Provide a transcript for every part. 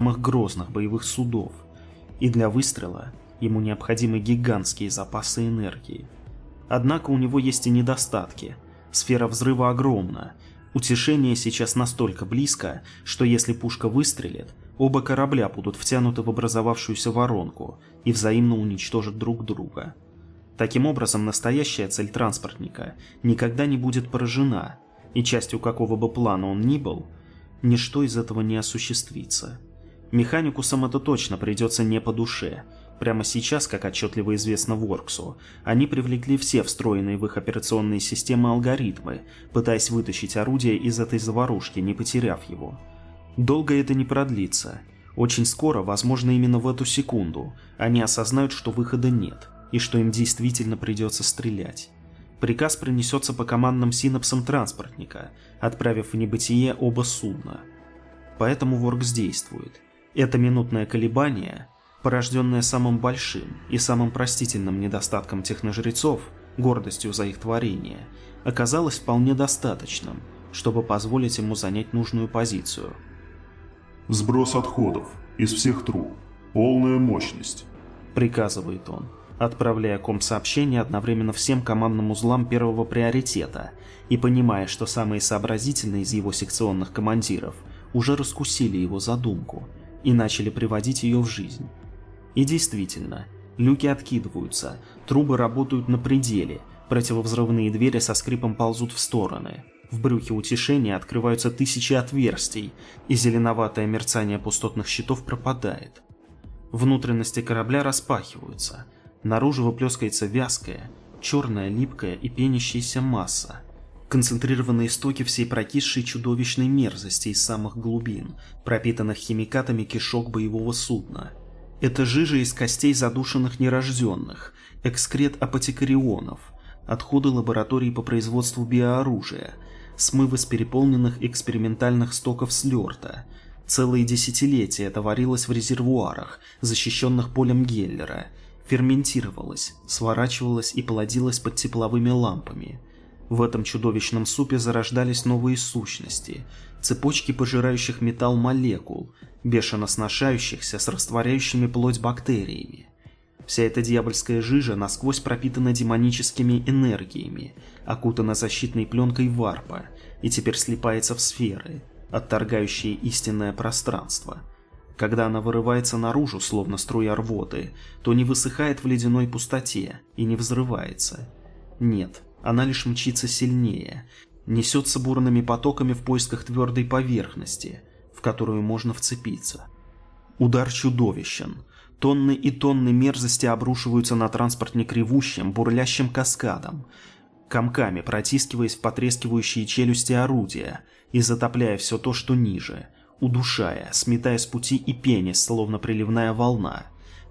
самых грозных боевых судов, и для выстрела ему необходимы гигантские запасы энергии. Однако у него есть и недостатки. Сфера взрыва огромна, утешение сейчас настолько близко, что если пушка выстрелит, оба корабля будут втянуты в образовавшуюся воронку и взаимно уничтожат друг друга. Таким образом, настоящая цель транспортника никогда не будет поражена, и частью какого бы плана он ни был, ничто из этого не осуществится. Механикусам это точно придется не по душе. Прямо сейчас, как отчетливо известно Ворксу, они привлекли все встроенные в их операционные системы алгоритмы, пытаясь вытащить орудие из этой заварушки, не потеряв его. Долго это не продлится. Очень скоро, возможно именно в эту секунду, они осознают, что выхода нет, и что им действительно придется стрелять. Приказ принесется по командным синапсам транспортника, отправив в небытие оба судна. Поэтому Воркс действует – это минутное колебание, порожденное самым большим и самым простительным недостатком техножрецов, гордостью за их творение, оказалось вполне достаточным, чтобы позволить ему занять нужную позицию. «Сброс отходов из всех труб. Полная мощность», — приказывает он, отправляя ком-сообщение одновременно всем командным узлам первого приоритета и понимая, что самые сообразительные из его секционных командиров уже раскусили его задумку — и начали приводить ее в жизнь. И действительно, люки откидываются, трубы работают на пределе, противовзрывные двери со скрипом ползут в стороны. В брюхе утешения открываются тысячи отверстий, и зеленоватое мерцание пустотных щитов пропадает. Внутренности корабля распахиваются, наружу выплескается вязкая, черная, липкая и пенящаяся масса – концентрированные истоки всей прокисшей чудовищной мерзости из самых глубин, пропитанных химикатами кишок боевого судна. Это жижа из костей задушенных нерожденных, экскрет апотекарионов, отходы лабораторий по производству биооружия, смывы с переполненных экспериментальных стоков слерта. Целые десятилетия это варилось в резервуарах, защищенных полем Геллера, ферментировалось, сворачивалось и плодилось под тепловыми лампами – в этом чудовищном супе зарождались новые сущности, цепочки пожирающих металл молекул, бешено сношающихся с растворяющими плоть бактериями. Вся эта дьявольская жижа насквозь пропитана демоническими энергиями, окутана защитной пленкой варпа и теперь слипается в сферы, отторгающие истинное пространство. Когда она вырывается наружу, словно струя рвоты, то не высыхает в ледяной пустоте и не взрывается. Нет, она лишь мчится сильнее, несется бурными потоками в поисках твердой поверхности, в которую можно вцепиться. Удар чудовищен. Тонны и тонны мерзости обрушиваются на транспортник ревущим, бурлящим каскадом, комками протискиваясь в потрескивающие челюсти орудия и затопляя все то, что ниже, удушая, сметая с пути и пенясь, словно приливная волна.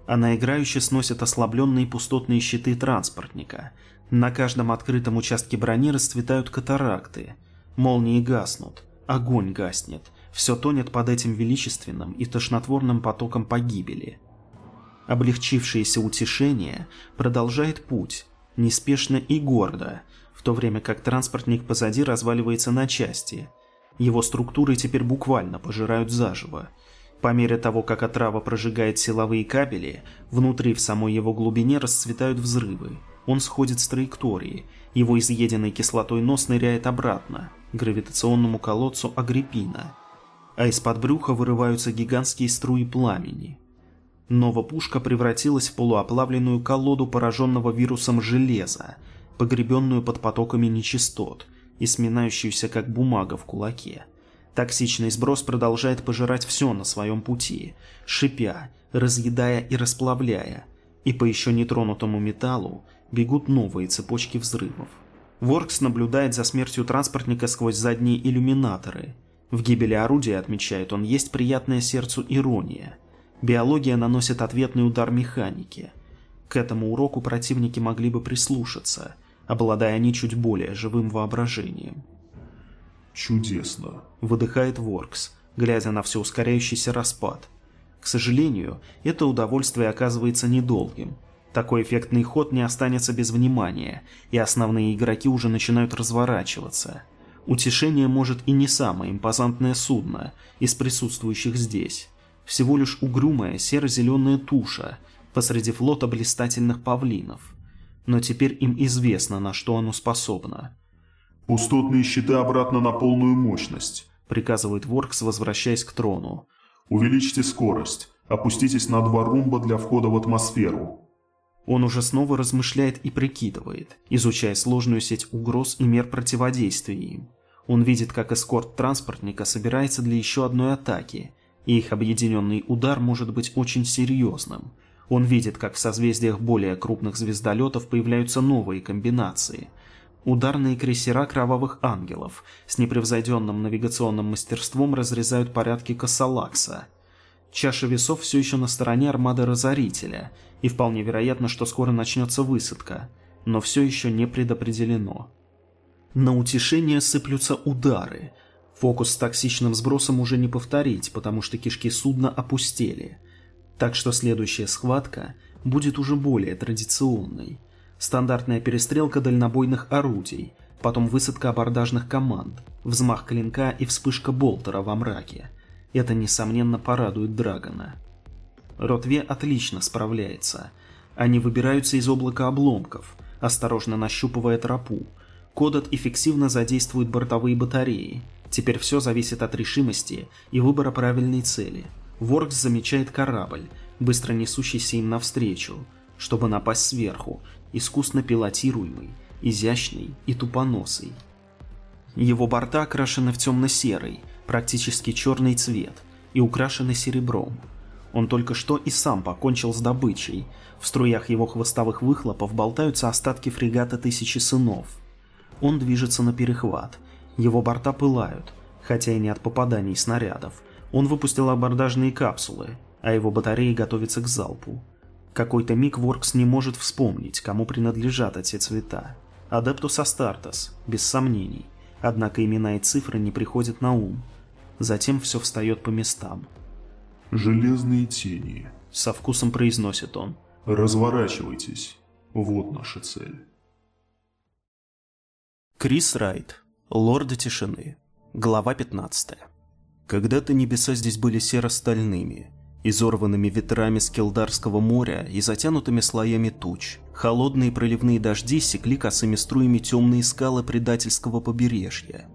Она играюще сносит ослабленные пустотные щиты транспортника – на каждом открытом участке брони расцветают катаракты. Молнии гаснут, огонь гаснет, все тонет под этим величественным и тошнотворным потоком погибели. Облегчившееся утешение продолжает путь, неспешно и гордо, в то время как транспортник позади разваливается на части. Его структуры теперь буквально пожирают заживо. По мере того, как отрава прожигает силовые кабели, внутри в самой его глубине расцветают взрывы. Он сходит с траектории, его изъеденный кислотой нос ныряет обратно, к гравитационному колодцу Агриппина, а из-под брюха вырываются гигантские струи пламени. Нова пушка превратилась в полуоплавленную колоду пораженного вирусом железа, погребенную под потоками нечистот и сминающуюся как бумага в кулаке. Токсичный сброс продолжает пожирать все на своем пути, шипя, разъедая и расплавляя, и по еще нетронутому металлу бегут новые цепочки взрывов. Воркс наблюдает за смертью транспортника сквозь задние иллюминаторы. В гибели орудия, отмечает он, есть приятная сердцу ирония. Биология наносит ответный удар механике. К этому уроку противники могли бы прислушаться, обладая они чуть более живым воображением. «Чудесно», — выдыхает Воркс, глядя на все ускоряющийся распад. К сожалению, это удовольствие оказывается недолгим. Такой эффектный ход не останется без внимания, и основные игроки уже начинают разворачиваться. Утешение может и не самое импозантное судно из присутствующих здесь. всего лишь угрюмая серо-зеленая туша посреди флота блистательных павлинов. Но теперь им известно, на что оно способно. «Пустотные щиты обратно на полную мощность», — приказывает Воркс, возвращаясь к трону. «Увеличьте скорость. Опуститесь на два румба для входа в атмосферу». Он уже снова размышляет и прикидывает, изучая сложную сеть угроз и мер противодействия им. Он видит, как эскорт транспортника собирается для еще одной атаки, и их объединенный удар может быть очень серьезным. Он видит, как в созвездиях более крупных звездолетов появляются новые комбинации – Ударные крейсера Кровавых Ангелов с непревзойденным навигационным мастерством разрезают порядки Кассалакса. Чаша весов все еще на стороне армады Разорителя, и вполне вероятно, что скоро начнется высадка, но все еще не предопределено. На утешение сыплются удары. Фокус с токсичным сбросом уже не повторить, потому что кишки судна опустели. Так что следующая схватка будет уже более традиционной. Стандартная перестрелка дальнобойных орудий, потом высадка абордажных команд, взмах клинка и вспышка болтера во мраке. Это, несомненно, порадует Драгона. Ротве отлично справляется. Они выбираются из облака обломков, осторожно нащупывая тропу. Кодот эффективно задействует бортовые батареи. Теперь все зависит от решимости и выбора правильной цели. Воркс замечает корабль, быстро несущийся им навстречу, чтобы напасть сверху, искусно пилотируемый, изящный и тупоносый. Его борта окрашены в темно-серый, практически черный цвет и украшены серебром. Он только что и сам покончил с добычей. В струях его хвостовых выхлопов болтаются остатки фрегата Тысячи Сынов. Он движется на перехват. Его борта пылают, хотя и не от попаданий снарядов. Он выпустил абордажные капсулы, а его батареи готовятся к залпу какой-то миг Воркс не может вспомнить, кому принадлежат эти цвета. Адептус Астартес, без сомнений. Однако имена и цифры не приходят на ум. Затем все встает по местам. «Железные тени», — со вкусом произносит он. «Разворачивайтесь. Вот наша цель». Крис Райт. Лорды тишины. Глава 15. Когда-то небеса здесь были серо-стальными, изорванными ветрами Скелдарского моря и затянутыми слоями туч. Холодные проливные дожди секли косыми струями темные скалы предательского побережья.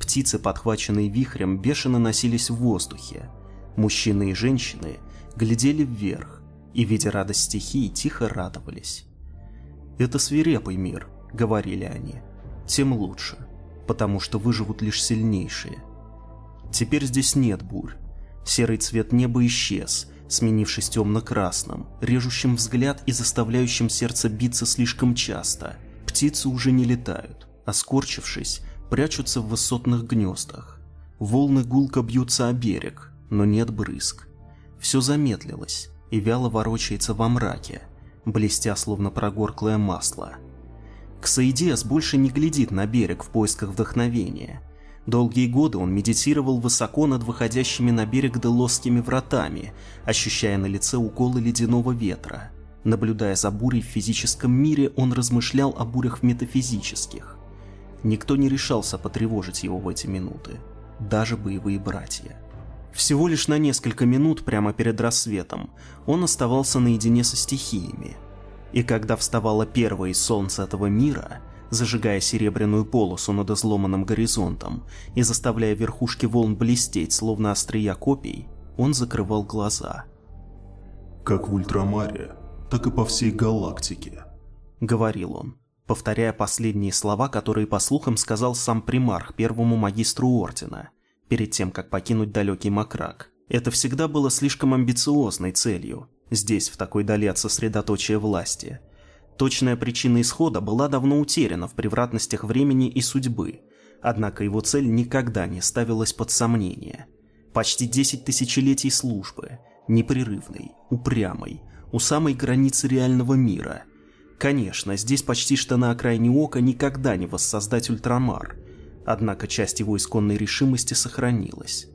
Птицы, подхваченные вихрем, бешено носились в воздухе. Мужчины и женщины глядели вверх и, видя радость стихии, тихо радовались. «Это свирепый мир», — говорили они. «Тем лучше, потому что выживут лишь сильнейшие». Теперь здесь нет бурь, Серый цвет неба исчез, сменившись темно-красным, режущим взгляд и заставляющим сердце биться слишком часто. Птицы уже не летают, а скорчившись, прячутся в высотных гнездах. Волны гулко бьются о берег, но нет брызг. Все замедлилось и вяло ворочается во мраке, блестя словно прогорклое масло. Ксаидиас больше не глядит на берег в поисках вдохновения – Долгие годы он медитировал высоко над выходящими на берег Делосскими вратами, ощущая на лице уколы ледяного ветра. Наблюдая за бурей в физическом мире, он размышлял о бурях метафизических. Никто не решался потревожить его в эти минуты, даже боевые братья. Всего лишь на несколько минут прямо перед рассветом он оставался наедине со стихиями. И когда вставало первое солнце этого мира – зажигая серебряную полосу над изломанным горизонтом и заставляя верхушки волн блестеть, словно острия копий, он закрывал глаза. «Как в Ультрамаре, так и по всей галактике», — говорил он, повторяя последние слова, которые, по слухам, сказал сам примарх первому магистру Ордена, перед тем, как покинуть далекий Макрак. Это всегда было слишком амбициозной целью, здесь, в такой дали от сосредоточия власти — Точная причина исхода была давно утеряна в превратностях времени и судьбы, однако его цель никогда не ставилась под сомнение. Почти 10 тысячелетий службы, непрерывной, упрямой, у самой границы реального мира. Конечно, здесь почти что на окраине ока никогда не воссоздать ультрамар, однако часть его исконной решимости сохранилась.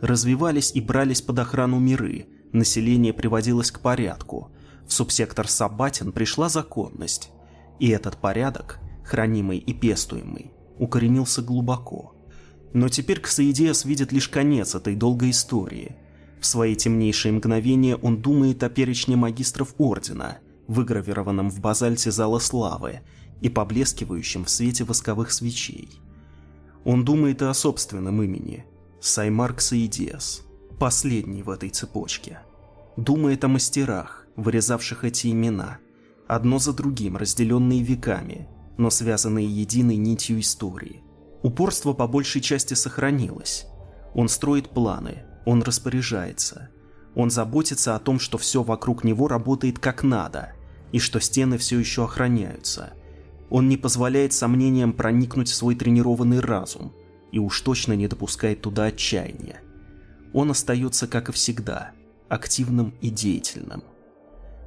Развивались и брались под охрану миры, население приводилось к порядку – в субсектор Сабатин пришла законность, и этот порядок, хранимый и пестуемый, укоренился глубоко. Но теперь Ксаидеас видит лишь конец этой долгой истории. В свои темнейшие мгновения он думает о перечне магистров Ордена, выгравированном в базальте Зала Славы и поблескивающем в свете восковых свечей. Он думает и о собственном имени – Саймарк Саидиас, последний в этой цепочке. Думает о мастерах, вырезавших эти имена, одно за другим, разделенные веками, но связанные единой нитью истории. Упорство по большей части сохранилось. Он строит планы, он распоряжается. Он заботится о том, что все вокруг него работает как надо, и что стены все еще охраняются. Он не позволяет сомнениям проникнуть в свой тренированный разум, и уж точно не допускает туда отчаяния. Он остается, как и всегда, активным и деятельным.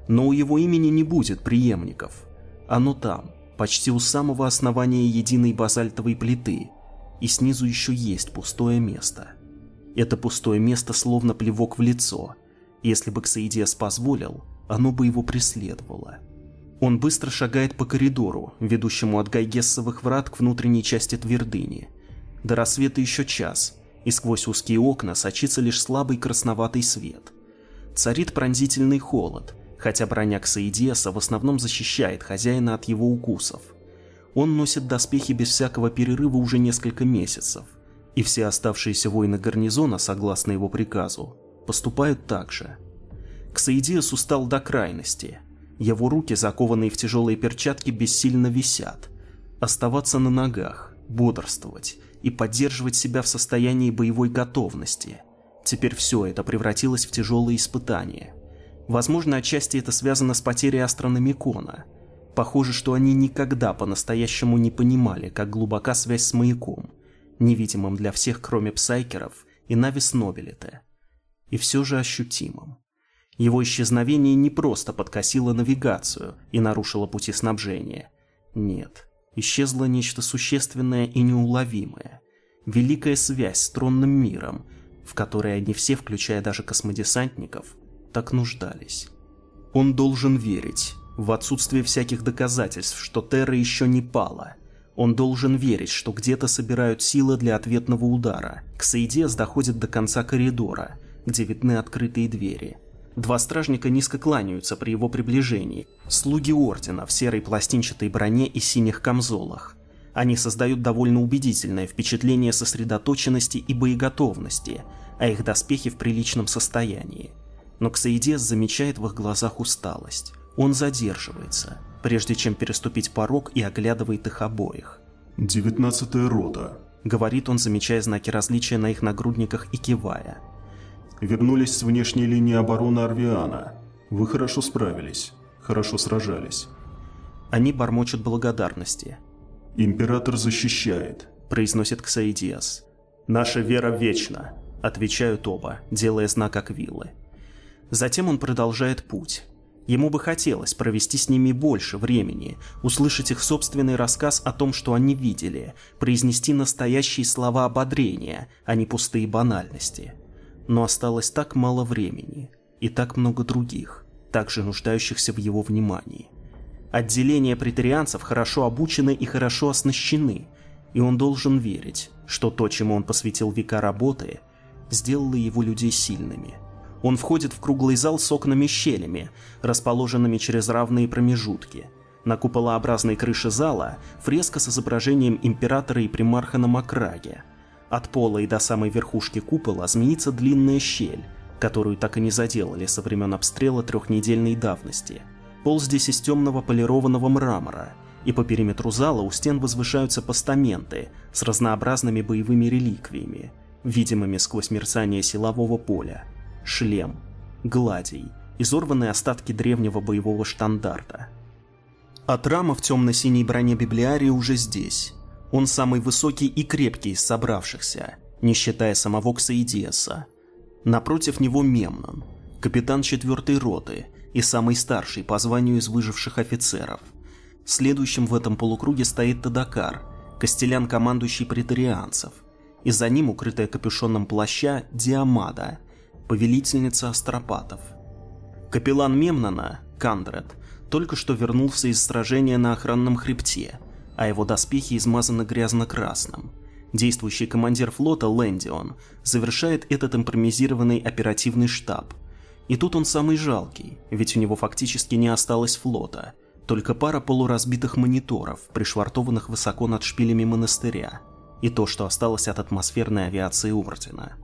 Но у его имени не будет преемников. Оно там, почти у самого основания единой базальтовой плиты, и снизу еще есть пустое место. Это пустое место словно плевок в лицо. Если бы Ксаидиас позволил, оно бы его преследовало. Он быстро шагает по коридору, ведущему от Гайгессовых врат к внутренней части твердыни. До рассвета еще час, и сквозь узкие окна сочится лишь слабый красноватый свет. Царит пронзительный холод, хотя броня Ксаидиаса в основном защищает хозяина от его укусов. Он носит доспехи без всякого перерыва уже несколько месяцев, и все оставшиеся воины гарнизона, согласно его приказу, поступают так же. Ксаидиас устал до крайности. Его руки, закованные в тяжелые перчатки, бессильно висят. Оставаться на ногах, бодрствовать и поддерживать себя в состоянии боевой готовности. Теперь все это превратилось в тяжелые испытания. Возможно, отчасти это связано с потерей астрономикона. Похоже, что они никогда по-настоящему не понимали, как глубока связь с маяком, невидимым для всех, кроме псайкеров и Навис Нобелите. И все же ощутимым. Его исчезновение не просто подкосило навигацию и нарушило пути снабжения. Нет, исчезло нечто существенное и неуловимое. Великая связь с тронным миром, в которой они все, включая даже космодесантников, так нуждались. Он должен верить, в отсутствие всяких доказательств, что Терра еще не пала. Он должен верить, что где-то собирают силы для ответного удара. Ксаидес доходит до конца коридора, где видны открытые двери. Два стражника низко кланяются при его приближении. Слуги Ордена в серой пластинчатой броне и синих камзолах. Они создают довольно убедительное впечатление сосредоточенности и боеготовности, а их доспехи в приличном состоянии но Ксаидес замечает в их глазах усталость. Он задерживается, прежде чем переступить порог и оглядывает их обоих. «Девятнадцатая рота», — говорит он, замечая знаки различия на их нагрудниках и кивая. «Вернулись с внешней линии обороны Арвиана. Вы хорошо справились, хорошо сражались». Они бормочут благодарности. «Император защищает», — произносит Ксаидиас. «Наша вера вечна», — отвечают оба, делая знак Аквилы. Затем он продолжает путь. Ему бы хотелось провести с ними больше времени, услышать их собственный рассказ о том, что они видели, произнести настоящие слова ободрения, а не пустые банальности. Но осталось так мало времени, и так много других, также нуждающихся в его внимании. Отделения претарианцев хорошо обучены и хорошо оснащены, и он должен верить, что то, чему он посвятил века работы, сделало его людей сильными – он входит в круглый зал с окнами-щелями, расположенными через равные промежутки. На куполообразной крыше зала фреска с изображением императора и примарха на Макраге. От пола и до самой верхушки купола змеится длинная щель, которую так и не заделали со времен обстрела трехнедельной давности. Пол здесь из темного полированного мрамора, и по периметру зала у стен возвышаются постаменты с разнообразными боевыми реликвиями, видимыми сквозь мерцание силового поля шлем, гладий, изорванные остатки древнего боевого штандарта. Атрама в темно-синей броне библиарии уже здесь. Он самый высокий и крепкий из собравшихся, не считая самого Ксаидиаса. Напротив него Мемнон, капитан четвертой роты и самый старший по званию из выживших офицеров. Следующим в этом полукруге стоит Тадакар, костелян командующий претарианцев, и за ним, укрытая капюшоном плаща, Диамада, повелительница астропатов. Капеллан Мемнона, Кандред, только что вернулся из сражения на охранном хребте, а его доспехи измазаны грязно-красным. Действующий командир флота Лэндион завершает этот импровизированный оперативный штаб. И тут он самый жалкий, ведь у него фактически не осталось флота, только пара полуразбитых мониторов, пришвартованных высоко над шпилями монастыря, и то, что осталось от атмосферной авиации Ордена.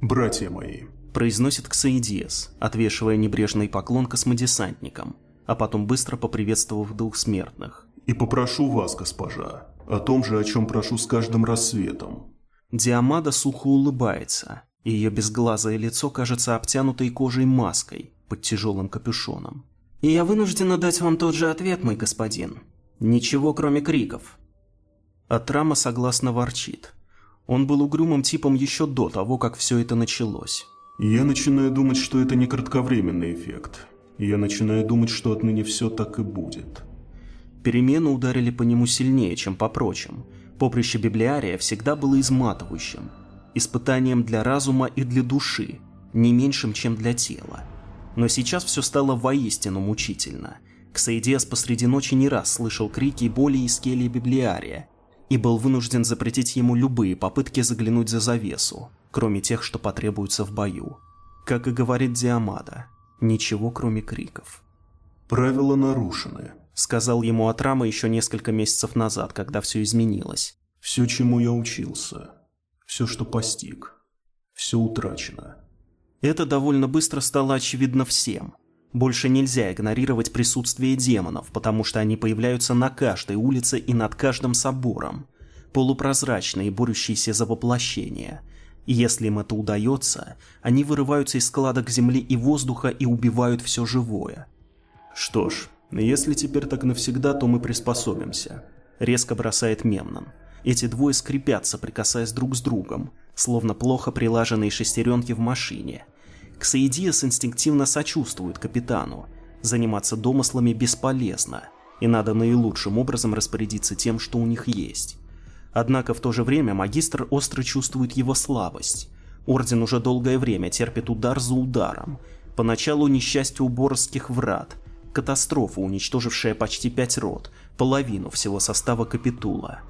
«Братья мои», – произносит Ксаидиес, отвешивая небрежный поклон космодесантникам, а потом быстро поприветствовав двух смертных. «И попрошу вас, госпожа, о том же, о чем прошу с каждым рассветом». Диамада сухо улыбается, ее безглазое лицо кажется обтянутой кожей маской под тяжелым капюшоном. «И я вынуждена дать вам тот же ответ, мой господин. Ничего, кроме криков». Атрама согласно ворчит. Он был угрюмым типом еще до того, как все это началось. «Я начинаю думать, что это не кратковременный эффект. Я начинаю думать, что отныне все так и будет». Перемены ударили по нему сильнее, чем по прочим. Поприще библиария всегда было изматывающим. Испытанием для разума и для души, не меньшим, чем для тела. Но сейчас все стало воистину мучительно. Ксаидиас посреди ночи не раз слышал крики боли из кельи библиария и был вынужден запретить ему любые попытки заглянуть за завесу, кроме тех, что потребуются в бою. Как и говорит Диамада, ничего кроме криков. «Правила нарушены», — сказал ему Атрама еще несколько месяцев назад, когда все изменилось. «Все, чему я учился, все, что постиг, все утрачено». Это довольно быстро стало очевидно всем. Больше нельзя игнорировать присутствие демонов, потому что они появляются на каждой улице и над каждым собором. Полупрозрачные, борющиеся за воплощение. И если им это удается, они вырываются из складок земли и воздуха и убивают все живое. Что ж, если теперь так навсегда, то мы приспособимся. Резко бросает Мемнон. Эти двое скрипятся, прикасаясь друг с другом, словно плохо прилаженные шестеренки в машине. Ксаидиас инстинктивно сочувствует капитану. Заниматься домыслами бесполезно, и надо наилучшим образом распорядиться тем, что у них есть. Однако в то же время магистр остро чувствует его слабость. Орден уже долгое время терпит удар за ударом. Поначалу несчастье у Борских врат, катастрофа, уничтожившая почти пять рот, половину всего состава Капитула.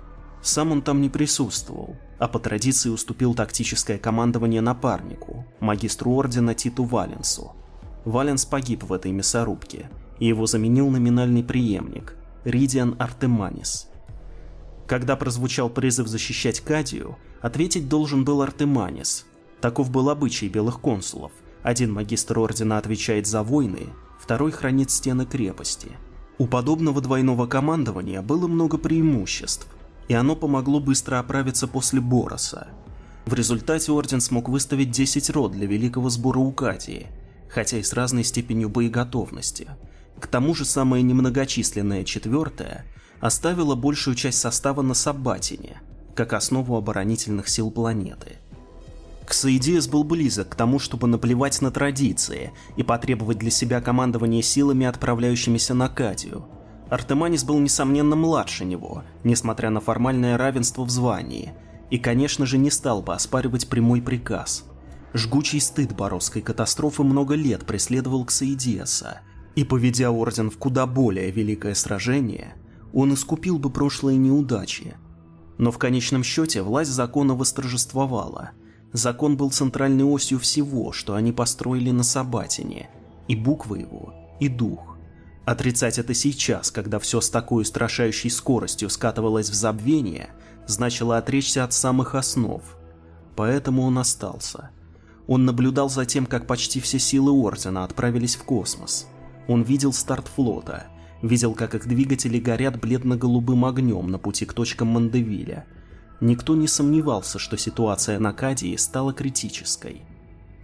Сам он там не присутствовал, а по традиции уступил тактическое командование напарнику, магистру ордена Титу Валенсу. Валенс погиб в этой мясорубке, и его заменил номинальный преемник, Ридиан Артеманис. Когда прозвучал призыв защищать Кадию, ответить должен был Артеманис. Таков был обычай белых консулов. Один магистр ордена отвечает за войны, второй хранит стены крепости. У подобного двойного командования было много преимуществ, и оно помогло быстро оправиться после Бороса. В результате Орден смог выставить 10 рот для Великого Сбора Укатии, хотя и с разной степенью боеготовности. К тому же самая немногочисленная четвертая оставила большую часть состава на Сабатине, как основу оборонительных сил планеты – Ксаидиас был близок к тому, чтобы наплевать на традиции и потребовать для себя командование силами, отправляющимися на Кадию. Артеманис был несомненно младше него, несмотря на формальное равенство в звании, и, конечно же, не стал бы оспаривать прямой приказ. Жгучий стыд Боросской катастрофы много лет преследовал Ксаидиаса, и, поведя Орден в куда более великое сражение, он искупил бы прошлые неудачи. Но в конечном счете власть закона восторжествовала – Закон был центральной осью всего, что они построили на Сабатине, и буквы его, и дух. Отрицать это сейчас, когда все с такой устрашающей скоростью скатывалось в забвение, значило отречься от самых основ. Поэтому он остался. Он наблюдал за тем, как почти все силы Ордена отправились в космос. Он видел старт флота, видел, как их двигатели горят бледно-голубым огнем на пути к точкам Мандевиля – Никто не сомневался, что ситуация на Кадии стала критической.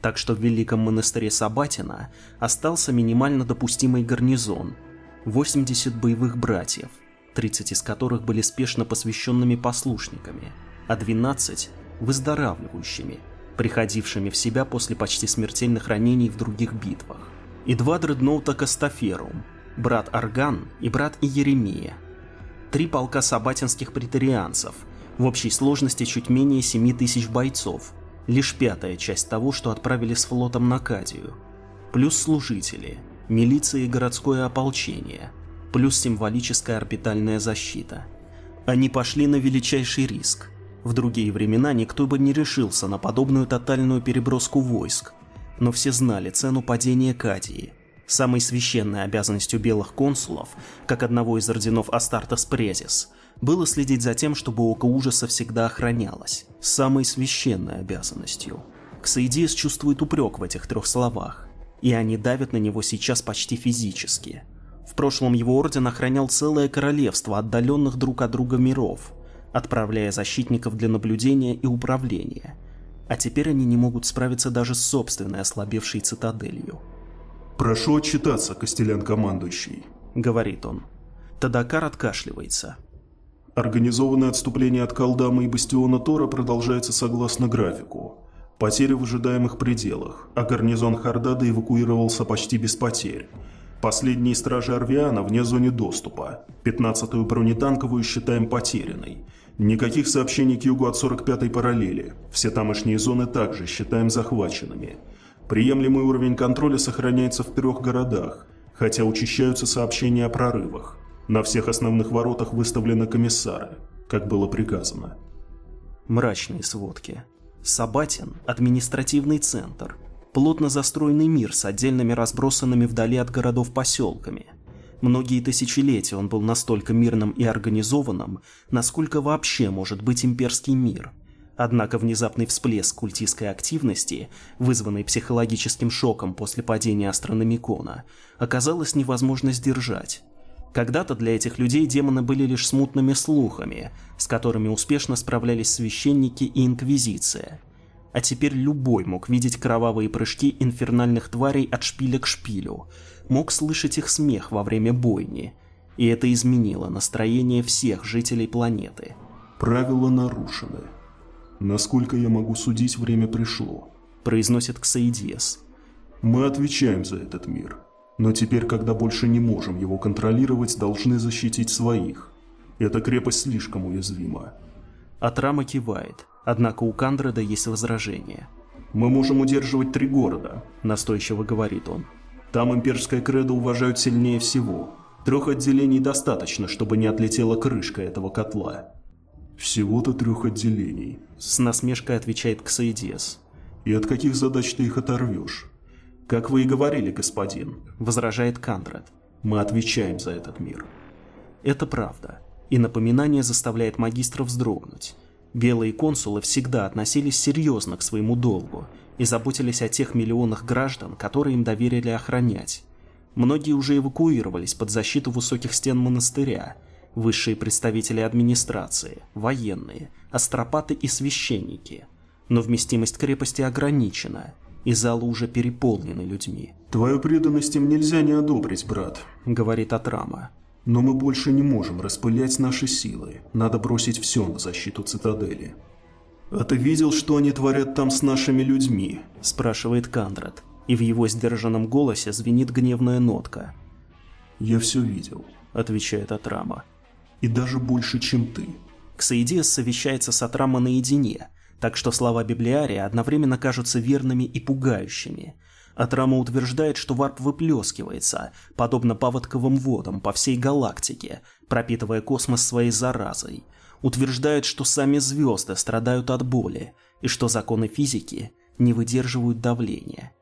Так что в Великом монастыре Сабатина остался минимально допустимый гарнизон – 80 боевых братьев, 30 из которых были спешно посвященными послушниками, а 12 – выздоравливающими, приходившими в себя после почти смертельных ранений в других битвах. И два дредноута Кастаферум – брат Арган и брат Иеремия. Три полка сабатинских претарианцев – в общей сложности чуть менее 7 тысяч бойцов, лишь пятая часть того, что отправили с флотом на Кадию. Плюс служители, милиция и городское ополчение, плюс символическая орбитальная защита. Они пошли на величайший риск, В другие времена никто бы не решился на подобную тотальную переброску войск, но все знали цену падения Кадии. Самой священной обязанностью белых консулов, как одного из орденов Астартес Презис, было следить за тем, чтобы Око Ужаса всегда охранялось. Самой священной обязанностью. Ксаидиес чувствует упрек в этих трех словах, и они давят на него сейчас почти физически. В прошлом его орден охранял целое королевство отдаленных друг от друга миров, отправляя защитников для наблюдения и управления. А теперь они не могут справиться даже с собственной ослабевшей цитаделью. «Прошу отчитаться, Костелян-командующий», — говорит он. Тадакар откашливается. Организованное отступление от Калдама и Бастиона Тора продолжается согласно графику. Потери в ожидаемых пределах, а гарнизон Хардада эвакуировался почти без потерь. Последние стражи Арвиана вне зоны доступа. 15-ю бронетанковую считаем потерянной. Никаких сообщений к югу от 45-й параллели. Все тамошние зоны также считаем захваченными. Приемлемый уровень контроля сохраняется в трех городах, хотя учащаются сообщения о прорывах. На всех основных воротах выставлены комиссары, как было приказано. Мрачные сводки. Сабатин – административный центр. Плотно застроенный мир с отдельными разбросанными вдали от городов поселками. Многие тысячелетия он был настолько мирным и организованным, насколько вообще может быть имперский мир. Однако внезапный всплеск культистской активности, вызванный психологическим шоком после падения астрономикона, оказалось невозможно сдержать. Когда-то для этих людей демоны были лишь смутными слухами, с которыми успешно справлялись священники и инквизиция. А теперь любой мог видеть кровавые прыжки инфернальных тварей от шпиля к шпилю, мог слышать их смех во время бойни, и это изменило настроение всех жителей планеты. «Правила нарушены. Насколько я могу судить, время пришло», — произносит Ксаидиес. «Мы отвечаем за этот мир». Но теперь, когда больше не можем его контролировать, должны защитить своих. Эта крепость слишком уязвима. Атрама кивает, однако у Кандреда есть возражение. «Мы можем удерживать три города», – настойчиво говорит он. «Там имперское кредо уважают сильнее всего. Трех отделений достаточно, чтобы не отлетела крышка этого котла». «Всего-то трех отделений», – с насмешкой отвечает Ксаидес. «И от каких задач ты их оторвешь?» «Как вы и говорили, господин», — возражает Кандрат. «Мы отвечаем за этот мир». Это правда. И напоминание заставляет магистра вздрогнуть. Белые консулы всегда относились серьезно к своему долгу и заботились о тех миллионах граждан, которые им доверили охранять. Многие уже эвакуировались под защиту высоких стен монастыря, высшие представители администрации, военные, астропаты и священники. Но вместимость крепости ограничена, и залы уже переполнены людьми. «Твою преданность им нельзя не одобрить, брат», — говорит Атрама. «Но мы больше не можем распылять наши силы. Надо бросить все на защиту цитадели». «А ты видел, что они творят там с нашими людьми?» – спрашивает Кандрат, и в его сдержанном голосе звенит гневная нотка. «Я все видел», – отвечает Атрама. «И даже больше, чем ты». Ксаидиас совещается с Атрама наедине – так что слова библиария одновременно кажутся верными и пугающими. Атрама утверждает, что варп выплескивается, подобно паводковым водам по всей галактике, пропитывая космос своей заразой. Утверждает, что сами звезды страдают от боли, и что законы физики не выдерживают давления.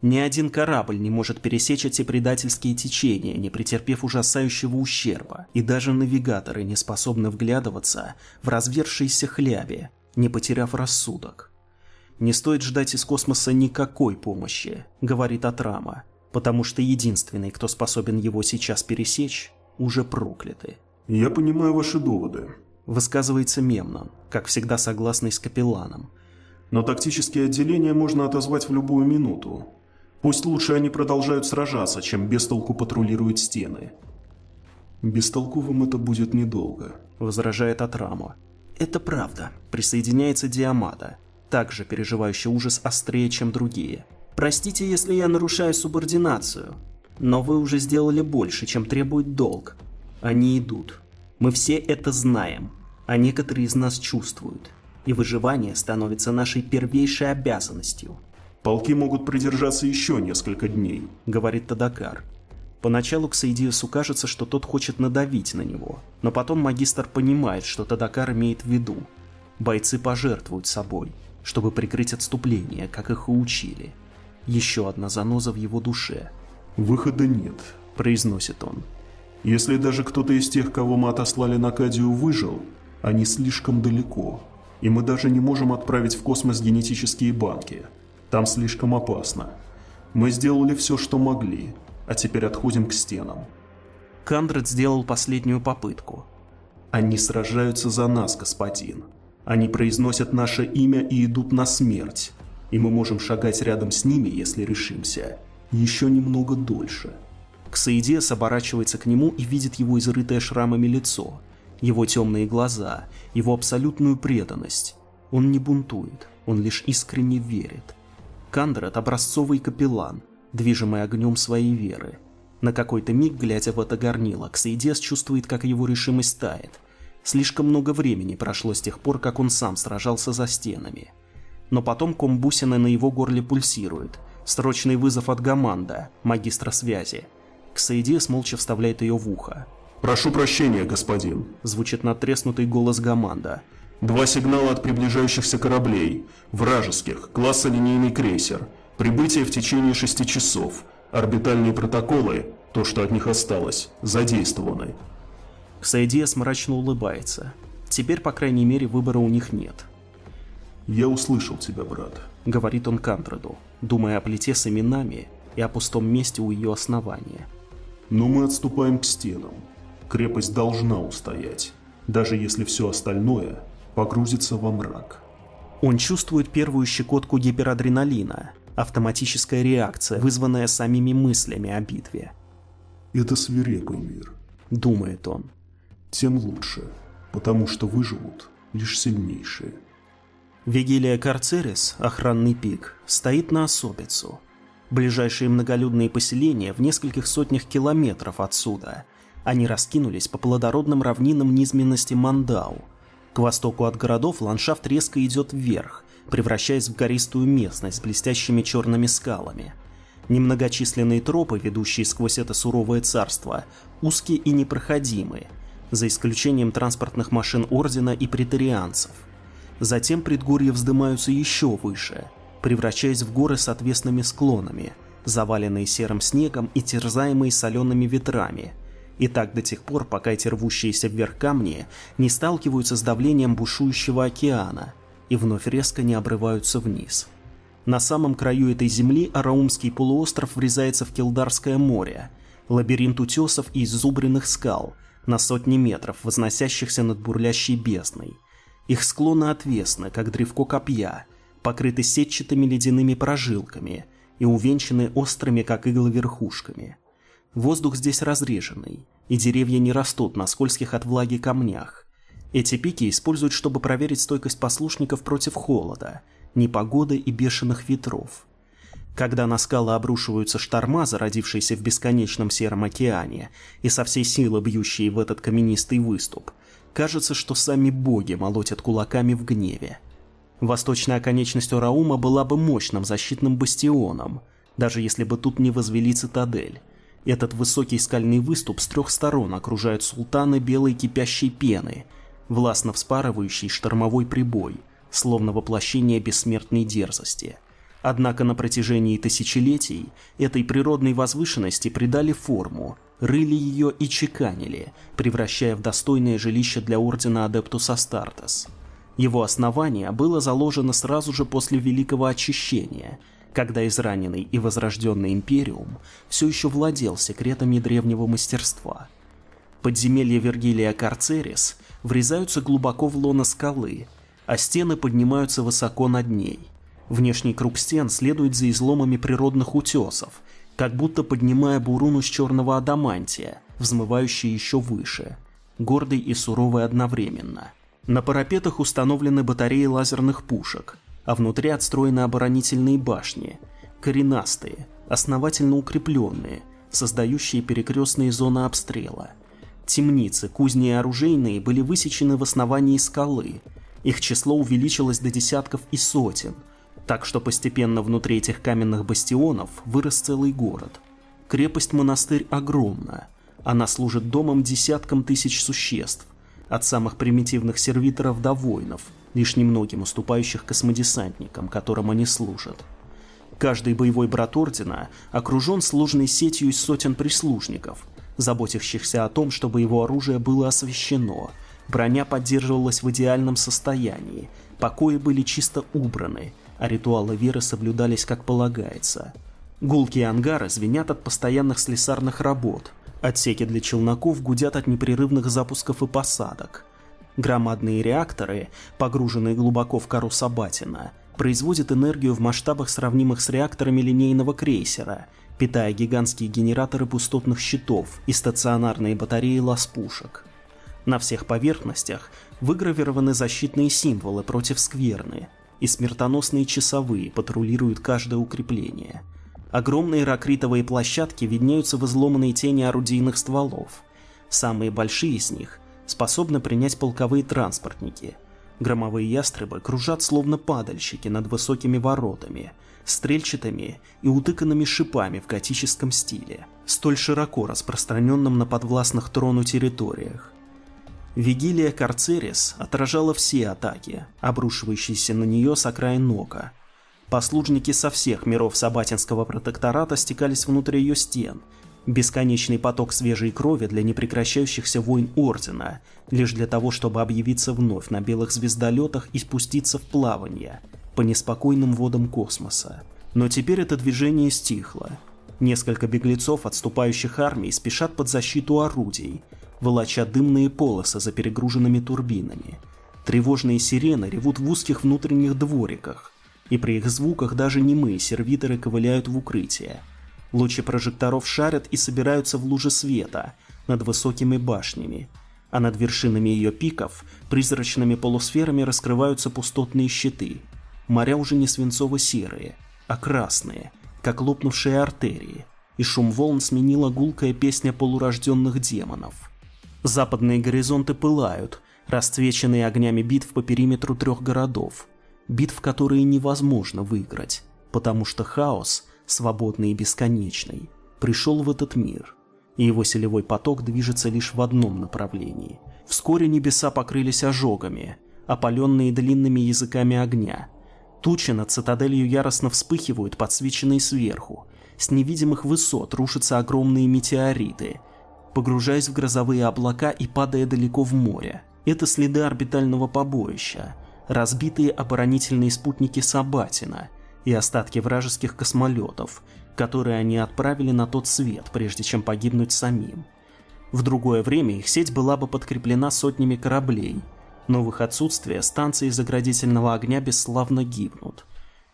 Ни один корабль не может пересечь эти предательские течения, не претерпев ужасающего ущерба, и даже навигаторы не способны вглядываться в развершиеся хляби, не потеряв рассудок. «Не стоит ждать из космоса никакой помощи», — говорит Атрама, потому что единственный, кто способен его сейчас пересечь, уже прокляты. «Я понимаю ваши доводы», — высказывается Мемнон, как всегда согласный с капелланом. «Но тактические отделения можно отозвать в любую минуту. Пусть лучше они продолжают сражаться, чем без толку патрулируют стены». «Бестолковым это будет недолго», — возражает Атрама. Это правда, присоединяется Диамата, также переживающий ужас острее, чем другие. Простите, если я нарушаю субординацию, но вы уже сделали больше, чем требует долг. Они идут. Мы все это знаем, а некоторые из нас чувствуют. И выживание становится нашей первейшей обязанностью. «Полки могут продержаться еще несколько дней», — говорит Тадакар. Поначалу Ксаидиусу кажется, что тот хочет надавить на него, но потом магистр понимает, что Тадакар имеет в виду. Бойцы пожертвуют собой, чтобы прикрыть отступление, как их и учили. Еще одна заноза в его душе. «Выхода нет», — произносит он. «Если даже кто-то из тех, кого мы отослали на Кадию, выжил, они слишком далеко, и мы даже не можем отправить в космос генетические банки. Там слишком опасно. Мы сделали все, что могли, а теперь отходим к стенам». Кандред сделал последнюю попытку. «Они сражаются за нас, господин. Они произносят наше имя и идут на смерть, и мы можем шагать рядом с ними, если решимся, еще немного дольше». Ксаидес оборачивается к нему и видит его изрытое шрамами лицо, его темные глаза, его абсолютную преданность. Он не бунтует, он лишь искренне верит. Кандрат – образцовый капеллан, движимый огнем своей веры. На какой-то миг, глядя в это горнило, Ксаидес чувствует, как его решимость тает – Слишком много времени прошло с тех пор, как он сам сражался за стенами. Но потом комбусина на его горле пульсирует. Срочный вызов от Гаманда, магистра связи. Ксаидиас молча вставляет ее в ухо. «Прошу прощения, господин», — звучит натреснутый голос Гаманда. «Два сигнала от приближающихся кораблей. Вражеских, класса линейный крейсер. Прибытие в течение шести часов. Орбитальные протоколы, то, что от них осталось, задействованы. Ксайдиас мрачно улыбается. Теперь, по крайней мере, выбора у них нет. «Я услышал тебя, брат», — говорит он Кантреду, думая о плите с именами и о пустом месте у ее основания. «Но мы отступаем к стенам. Крепость должна устоять, даже если все остальное погрузится во мрак». Он чувствует первую щекотку гиперадреналина, автоматическая реакция, вызванная самими мыслями о битве. «Это свирепый мир», — думает он тем лучше, потому что выживут лишь сильнейшие. Вигилия Карцерис, охранный пик, стоит на особицу. Ближайшие многолюдные поселения в нескольких сотнях километров отсюда. Они раскинулись по плодородным равнинам низменности Мандау. К востоку от городов ландшафт резко идет вверх, превращаясь в гористую местность с блестящими черными скалами. Немногочисленные тропы, ведущие сквозь это суровое царство, узкие и непроходимые – за исключением транспортных машин Ордена и претарианцев. Затем предгорья вздымаются еще выше, превращаясь в горы с отвесными склонами, заваленные серым снегом и терзаемые солеными ветрами, и так до тех пор, пока эти рвущиеся вверх камни не сталкиваются с давлением бушующего океана и вновь резко не обрываются вниз. На самом краю этой земли Араумский полуостров врезается в Келдарское море, лабиринт утесов и иззубренных скал – на сотни метров, возносящихся над бурлящей бездной. Их склоны отвесны, как древко копья, покрыты сетчатыми ледяными прожилками и увенчаны острыми, как иглы, верхушками. Воздух здесь разреженный, и деревья не растут на скользких от влаги камнях. Эти пики используют, чтобы проверить стойкость послушников против холода, непогоды и бешеных ветров. Когда на скалы обрушиваются шторма, зародившиеся в бесконечном сером океане, и со всей силы бьющие в этот каменистый выступ, кажется, что сами боги молотят кулаками в гневе. Восточная оконечность Ораума была бы мощным защитным бастионом, даже если бы тут не возвели цитадель. Этот высокий скальный выступ с трех сторон окружают султаны белой кипящей пены, властно вспарывающий штормовой прибой, словно воплощение бессмертной дерзости – Однако на протяжении тысячелетий этой природной возвышенности придали форму, рыли ее и чеканили, превращая в достойное жилище для ордена Адептус Астартес. Его основание было заложено сразу же после Великого Очищения, когда израненный и возрожденный Империум все еще владел секретами древнего мастерства. Подземелья Вергилия Карцерис врезаются глубоко в лоно скалы, а стены поднимаются высоко над ней – Внешний круг стен следует за изломами природных утесов, как будто поднимая буруну с черного адамантия, взмывающий еще выше, гордый и суровый одновременно. На парапетах установлены батареи лазерных пушек, а внутри отстроены оборонительные башни, коренастые, основательно укрепленные, создающие перекрестные зоны обстрела. Темницы, кузни и оружейные были высечены в основании скалы, их число увеличилось до десятков и сотен – так что постепенно внутри этих каменных бастионов вырос целый город. Крепость-монастырь огромна. Она служит домом десяткам тысяч существ, от самых примитивных сервиторов до воинов, лишь немногим уступающих космодесантникам, которым они служат. Каждый боевой брат Ордена окружен сложной сетью из сотен прислужников, заботящихся о том, чтобы его оружие было освещено, броня поддерживалась в идеальном состоянии, покои были чисто убраны, а ритуалы веры соблюдались как полагается. Гулкие ангары звенят от постоянных слесарных работ, отсеки для челноков гудят от непрерывных запусков и посадок. Громадные реакторы, погруженные глубоко в кору Сабатина, производит энергию в масштабах, сравнимых с реакторами линейного крейсера, питая гигантские генераторы пустотных щитов и стационарные батареи лаз-пушек. На всех поверхностях выгравированы защитные символы против скверны, и смертоносные часовые патрулируют каждое укрепление. Огромные ракритовые площадки виднеются в изломанной тени орудийных стволов. Самые большие из них способны принять полковые транспортники – Громовые ястребы кружат словно падальщики над высокими воротами, стрельчатыми и утыканными шипами в готическом стиле, столь широко распространенном на подвластных трону территориях. Вигилия Карцерис отражала все атаки, обрушивающиеся на нее с окраин Нока. Послужники со всех миров Сабатинского протектората стекались внутрь ее стен – Бесконечный поток свежей крови для непрекращающихся войн Ордена, лишь для того, чтобы объявиться вновь на белых звездолетах и спуститься в плавание по неспокойным водам космоса. Но теперь это движение стихло. Несколько беглецов отступающих армий спешат под защиту орудий, волоча дымные полосы за перегруженными турбинами. Тревожные сирены ревут в узких внутренних двориках, и при их звуках даже немые сервиторы ковыляют в укрытие – Лучи прожекторов шарят и собираются в луже света над высокими башнями, а над вершинами ее пиков призрачными полусферами раскрываются пустотные щиты. Моря уже не свинцово-серые, а красные, как лопнувшие артерии, и шум волн сменила гулкая песня полурожденных демонов. Западные горизонты пылают, расцвеченные огнями битв по периметру трех городов, битв, которые невозможно выиграть, потому что хаос свободный и бесконечный, пришел в этот мир, и его селевой поток движется лишь в одном направлении. Вскоре небеса покрылись ожогами, опаленные длинными языками огня. Тучи над цитаделью яростно вспыхивают, подсвеченные сверху. С невидимых высот рушатся огромные метеориты, погружаясь в грозовые облака и падая далеко в море. Это следы орбитального побоища, разбитые оборонительные спутники Сабатина, и остатки вражеских космолетов, которые они отправили на тот свет, прежде чем погибнуть самим. В другое время их сеть была бы подкреплена сотнями кораблей, но в их отсутствие станции заградительного огня бесславно гибнут.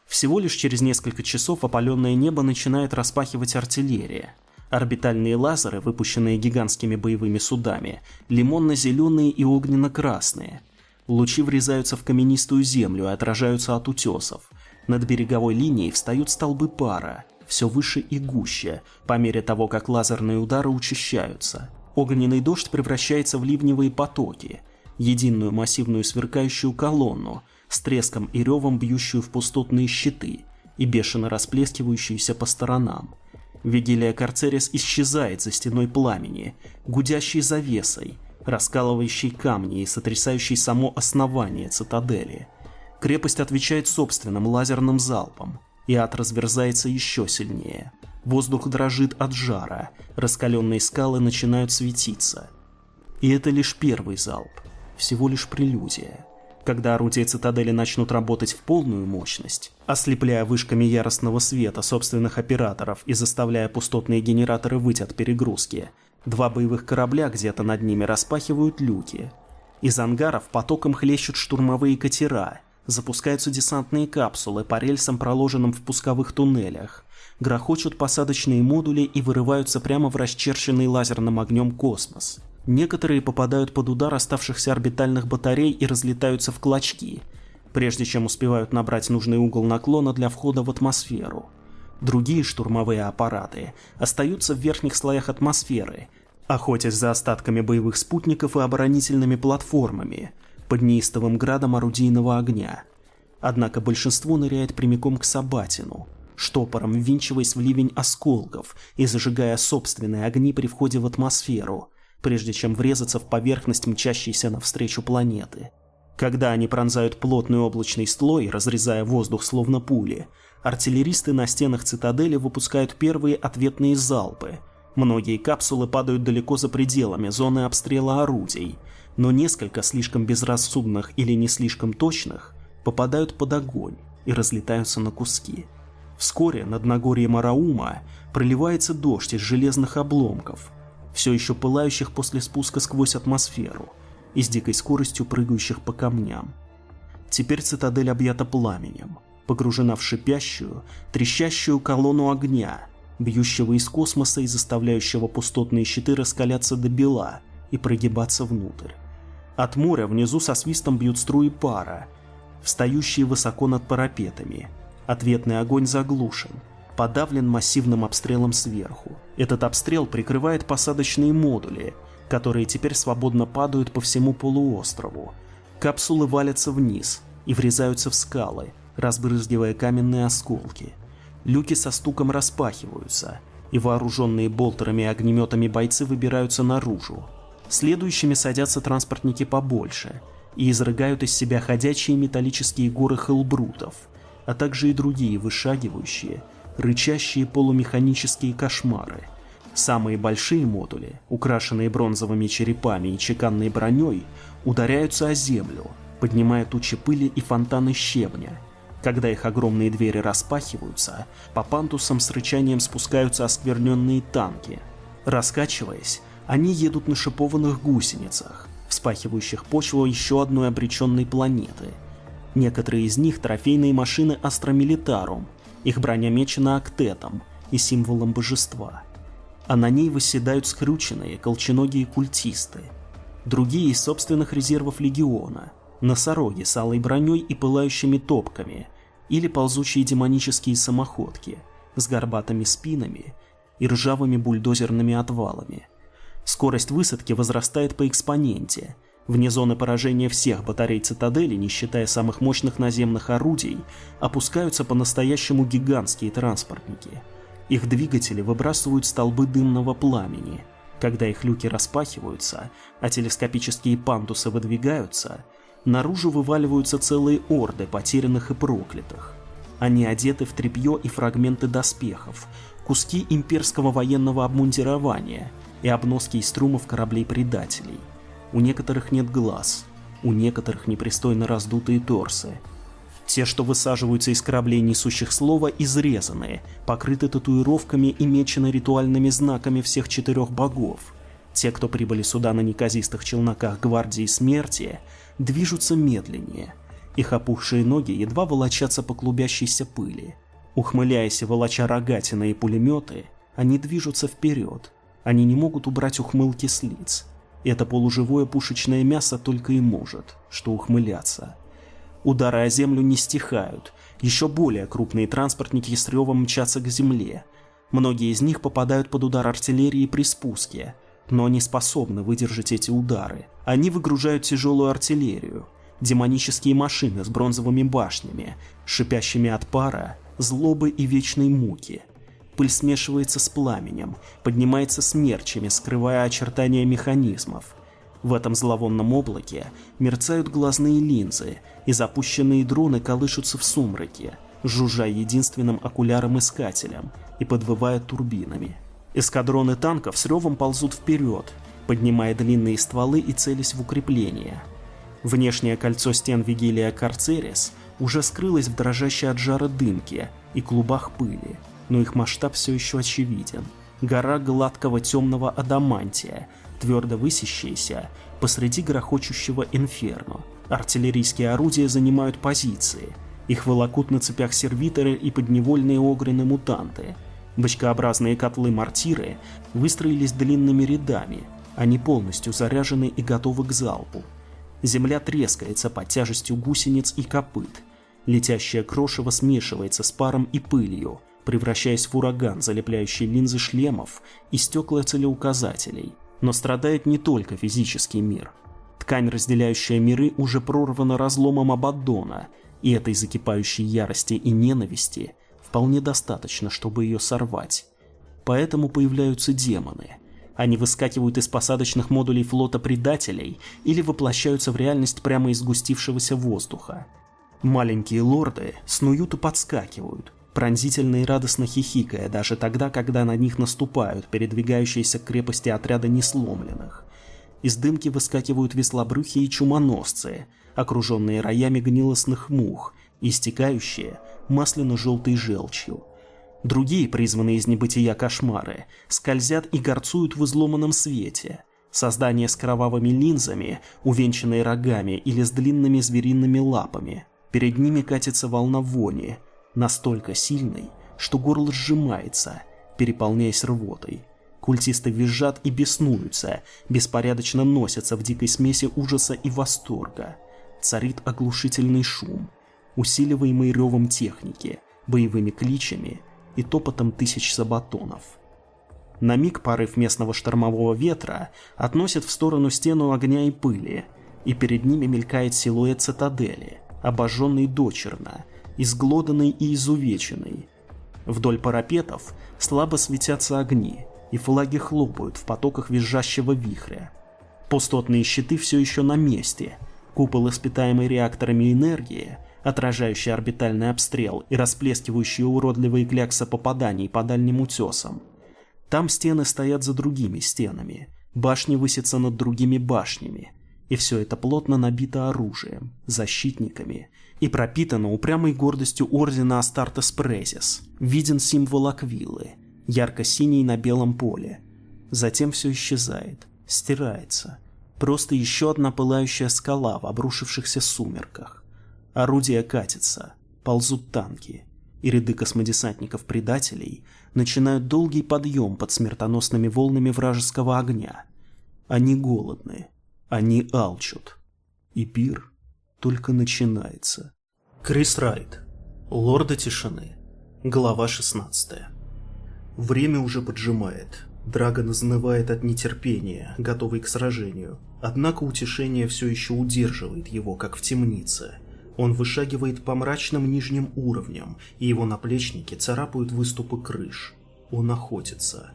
Всего лишь через несколько часов опаленное небо начинает распахивать артиллерия. Орбитальные лазеры, выпущенные гигантскими боевыми судами, лимонно-зеленые и огненно-красные. Лучи врезаются в каменистую землю и отражаются от утесов, над береговой линией встают столбы пара, все выше и гуще, по мере того, как лазерные удары учащаются. Огненный дождь превращается в ливневые потоки, единую массивную сверкающую колонну, с треском и ревом бьющую в пустотные щиты и бешено расплескивающуюся по сторонам. Вигилия Карцерис исчезает за стеной пламени, гудящей завесой, раскалывающей камни и сотрясающей само основание цитадели – Крепость отвечает собственным лазерным залпом, и ад разверзается еще сильнее. Воздух дрожит от жара, раскаленные скалы начинают светиться. И это лишь первый залп, всего лишь прелюдия. Когда орудия цитадели начнут работать в полную мощность, ослепляя вышками яростного света собственных операторов и заставляя пустотные генераторы выть от перегрузки, два боевых корабля где-то над ними распахивают люки. Из ангаров потоком хлещут штурмовые катера – Запускаются десантные капсулы по рельсам, проложенным в пусковых туннелях. Грохочут посадочные модули и вырываются прямо в расчерченный лазерным огнем космос. Некоторые попадают под удар оставшихся орбитальных батарей и разлетаются в клочки, прежде чем успевают набрать нужный угол наклона для входа в атмосферу. Другие штурмовые аппараты остаются в верхних слоях атмосферы, охотясь за остатками боевых спутников и оборонительными платформами – под неистовым градом орудийного огня. Однако большинство ныряет прямиком к Сабатину, штопором ввинчиваясь в ливень осколков и зажигая собственные огни при входе в атмосферу, прежде чем врезаться в поверхность мчащейся навстречу планеты. Когда они пронзают плотный облачный слой, разрезая воздух словно пули, артиллеристы на стенах цитадели выпускают первые ответные залпы. Многие капсулы падают далеко за пределами зоны обстрела орудий, но несколько слишком безрассудных или не слишком точных попадают под огонь и разлетаются на куски. Вскоре над Нагорьем Араума проливается дождь из железных обломков, все еще пылающих после спуска сквозь атмосферу и с дикой скоростью прыгающих по камням. Теперь цитадель объята пламенем, погружена в шипящую, трещащую колонну огня, бьющего из космоса и заставляющего пустотные щиты раскаляться до бела и прогибаться внутрь. От моря внизу со свистом бьют струи пара, встающие высоко над парапетами. Ответный огонь заглушен, подавлен массивным обстрелом сверху. Этот обстрел прикрывает посадочные модули, которые теперь свободно падают по всему полуострову. Капсулы валятся вниз и врезаются в скалы, разбрызгивая каменные осколки. Люки со стуком распахиваются, и вооруженные болтерами и огнеметами бойцы выбираются наружу. Следующими садятся транспортники побольше и изрыгают из себя ходячие металлические горы хелбрутов, а также и другие вышагивающие, рычащие полумеханические кошмары. Самые большие модули, украшенные бронзовыми черепами и чеканной броней, ударяются о землю, поднимая тучи пыли и фонтаны щебня. Когда их огромные двери распахиваются, по пандусам с рычанием спускаются оскверненные танки. Раскачиваясь, они едут на шипованных гусеницах, вспахивающих почву еще одной обреченной планеты. Некоторые из них трофейные машины Астра Милитарум, их броня мечена октетом и символом божества. А на ней восседают скрюченные колченогие культисты. Другие из собственных резервов легиона, носороги с алой броней и пылающими топками, или ползучие демонические самоходки с горбатыми спинами и ржавыми бульдозерными отвалами. Скорость высадки возрастает по экспоненте, Вне зоны поражения всех батарей цитадели, не считая самых мощных наземных орудий, опускаются по-настоящему гигантские транспортники. Их двигатели выбрасывают столбы дымного пламени. Когда их люки распахиваются, а телескопические пандусы выдвигаются, наружу вываливаются целые орды потерянных и проклятых. Они одеты в тряпье и фрагменты доспехов, куски имперского военного обмундирования и обноски из трумов кораблей-предателей – у некоторых нет глаз, у некоторых непристойно раздутые торсы. Те, что высаживаются из кораблей, несущих слово, изрезаны, покрыты татуировками и мечены ритуальными знаками всех четырех богов. Те, кто прибыли сюда на неказистых челноках гвардии смерти, движутся медленнее. Их опухшие ноги едва волочатся по клубящейся пыли. Ухмыляясь и волоча рогатины и пулеметы, они движутся вперед. Они не могут убрать ухмылки с лиц. Это полуживое пушечное мясо только и может, что ухмыляться. Удары о землю не стихают, еще более крупные транспортники с ревом мчатся к земле. Многие из них попадают под удар артиллерии при спуске, но они способны выдержать эти удары. Они выгружают тяжелую артиллерию, демонические машины с бронзовыми башнями, шипящими от пара, злобы и вечной муки – Пыль смешивается с пламенем, поднимается смерчами, скрывая очертания механизмов. В этом зловонном облаке мерцают глазные линзы, и запущенные дроны колышутся в сумраке, жужжа единственным окуляром-искателем и подвывая турбинами. Эскадроны танков с ревом ползут вперед, поднимая длинные стволы и целясь в укрепления. Внешнее кольцо стен Вигилия Карцерис уже скрылось в дрожащей от жара дымке и клубах пыли но их масштаб все еще очевиден. Гора гладкого темного адамантия, твердо высящаяся посреди грохочущего инферно. Артиллерийские орудия занимают позиции. Их волокут на цепях сервиторы и подневольные огрины мутанты. Бочкообразные котлы-мортиры выстроились длинными рядами. Они полностью заряжены и готовы к залпу. Земля трескается под тяжестью гусениц и копыт. Летящее крошево смешивается с паром и пылью – превращаясь в ураган, залепляющий линзы шлемов и стекла целеуказателей. Но страдает не только физический мир. Ткань, разделяющая миры, уже прорвана разломом Абаддона, и этой закипающей ярости и ненависти вполне достаточно, чтобы ее сорвать. Поэтому появляются демоны. Они выскакивают из посадочных модулей флота предателей или воплощаются в реальность прямо из сгустившегося воздуха. Маленькие лорды снуют и подскакивают, пронзительно и радостно хихикая даже тогда, когда на них наступают передвигающиеся к крепости отряда несломленных. Из дымки выскакивают веслобрюхи и чумоносцы, окруженные роями гнилостных мух, истекающие масляно-желтой желчью. Другие, призванные из небытия кошмары, скользят и горцуют в изломанном свете. Создания с кровавыми линзами, увенчанные рогами или с длинными звериными лапами. Перед ними катится волна вони, настолько сильной, что горло сжимается, переполняясь рвотой. Культисты визжат и беснуются, беспорядочно носятся в дикой смеси ужаса и восторга. Царит оглушительный шум, усиливаемый ревом техники, боевыми кличами и топотом тысяч сабатонов. На миг порыв местного штормового ветра относит в сторону стену огня и пыли, и перед ними мелькает силуэт цитадели, обожженный дочерно, изглоданный и изувеченный. Вдоль парапетов слабо светятся огни, и флаги хлопают в потоках визжащего вихря. Пустотные щиты все еще на месте, купол, испытаемый реакторами энергии, отражающий орбитальный обстрел и расплескивающий уродливые кляксы попаданий по дальним утесам. Там стены стоят за другими стенами, башни высятся над другими башнями, и все это плотно набито оружием, защитниками и пропитано упрямой гордостью ордена Астартес Презис. Виден символ Аквилы, ярко-синий на белом поле. Затем все исчезает, стирается. Просто еще одна пылающая скала в обрушившихся сумерках. Орудия катятся, ползут танки, и ряды космодесантников-предателей начинают долгий подъем под смертоносными волнами вражеского огня. Они голодны, они алчут. И пир только начинается. Крис Райт. Лорда тишины. Глава 16. Время уже поджимает. Драгон изнывает от нетерпения, готовый к сражению. Однако утешение все еще удерживает его, как в темнице. Он вышагивает по мрачным нижним уровням, и его наплечники царапают выступы крыш. Он охотится.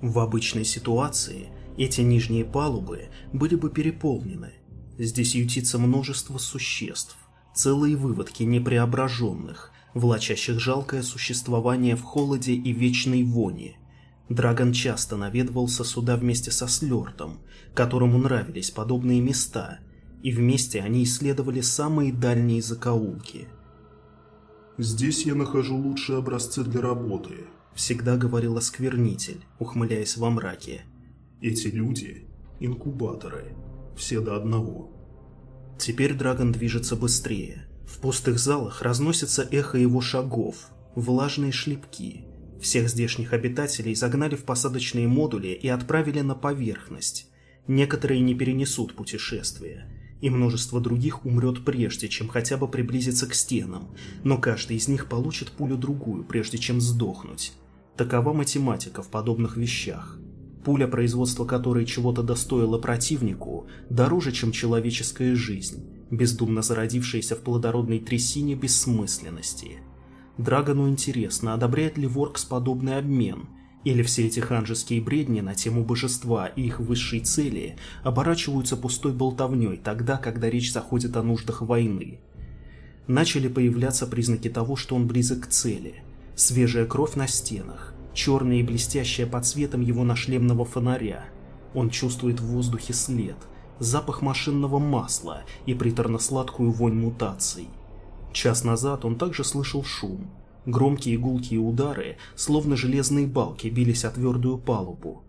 В обычной ситуации эти нижние палубы были бы переполнены. Здесь ютится множество существ, целые выводки непреображенных, влачащих жалкое существование в холоде и вечной вони. Драгон часто наведывался сюда вместе со Слёртом, которому нравились подобные места, и вместе они исследовали самые дальние закоулки. «Здесь я нахожу лучшие образцы для работы», — всегда говорил осквернитель, ухмыляясь во мраке. Эти люди – инкубаторы, все до одного. Теперь Драгон движется быстрее. В пустых залах разносится эхо его шагов, влажные шлепки. Всех здешних обитателей загнали в посадочные модули и отправили на поверхность. Некоторые не перенесут путешествия, и множество других умрет прежде, чем хотя бы приблизиться к стенам, но каждый из них получит пулю-другую, прежде чем сдохнуть. Такова математика в подобных вещах пуля, производства которой чего-то достоило противнику, дороже, чем человеческая жизнь, бездумно зародившаяся в плодородной трясине бессмысленности. Драгону интересно, одобряет ли Воркс подобный обмен, или все эти ханжеские бредни на тему божества и их высшей цели оборачиваются пустой болтовней тогда, когда речь заходит о нуждах войны. Начали появляться признаки того, что он близок к цели. Свежая кровь на стенах, черная и блестящая под светом его нашлемного фонаря. Он чувствует в воздухе след, запах машинного масла и приторно-сладкую вонь мутаций. Час назад он также слышал шум. Громкие гулкие удары, словно железные балки, бились о твердую палубу.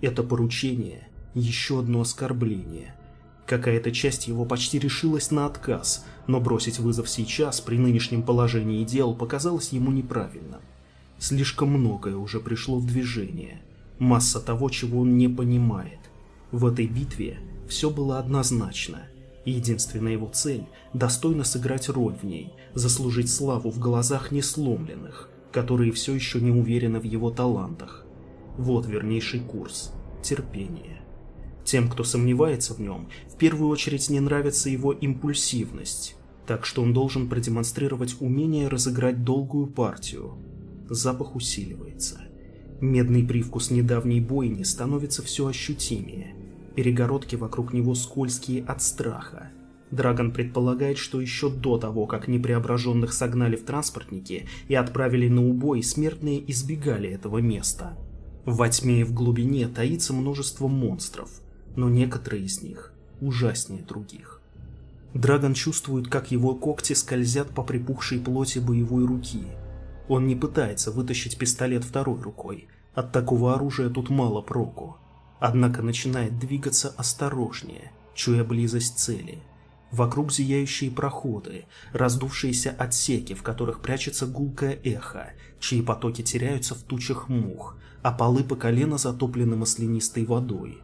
Это поручение – еще одно оскорбление. Какая-то часть его почти решилась на отказ, но бросить вызов сейчас, при нынешнем положении дел, показалось ему неправильным. Слишком многое уже пришло в движение. Масса того, чего он не понимает. В этой битве все было однозначно. Единственная его цель – достойно сыграть роль в ней, заслужить славу в глазах несломленных, которые все еще не уверены в его талантах. Вот вернейший курс – терпение. Тем, кто сомневается в нем, в первую очередь не нравится его импульсивность, так что он должен продемонстрировать умение разыграть долгую партию – Запах усиливается. Медный привкус недавней бойни становится все ощутимее. Перегородки вокруг него скользкие от страха. Драгон предполагает, что еще до того, как непреображенных согнали в транспортники и отправили на убой, смертные избегали этого места. Во тьме и в глубине таится множество монстров, но некоторые из них ужаснее других. Драгон чувствует, как его когти скользят по припухшей плоти боевой руки. Он не пытается вытащить пистолет второй рукой. От такого оружия тут мало проку. Однако начинает двигаться осторожнее, чуя близость цели. Вокруг зияющие проходы, раздувшиеся отсеки, в которых прячется гулкое эхо, чьи потоки теряются в тучах мух, а полы по колено затоплены маслянистой водой.